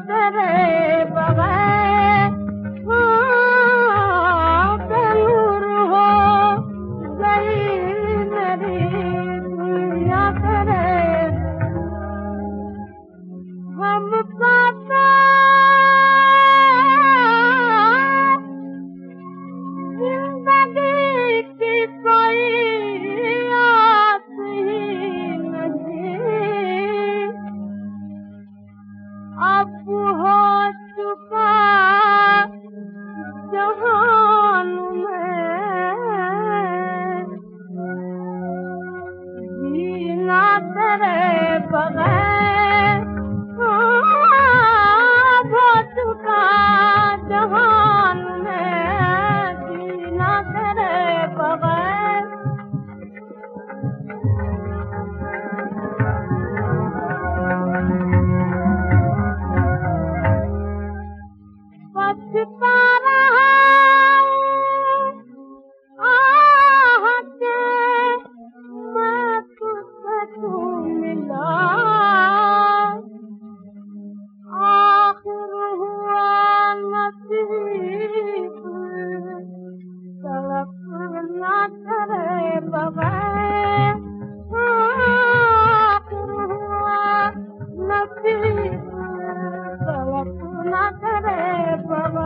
ಸುಂದರೇ forever. ना करे बाबा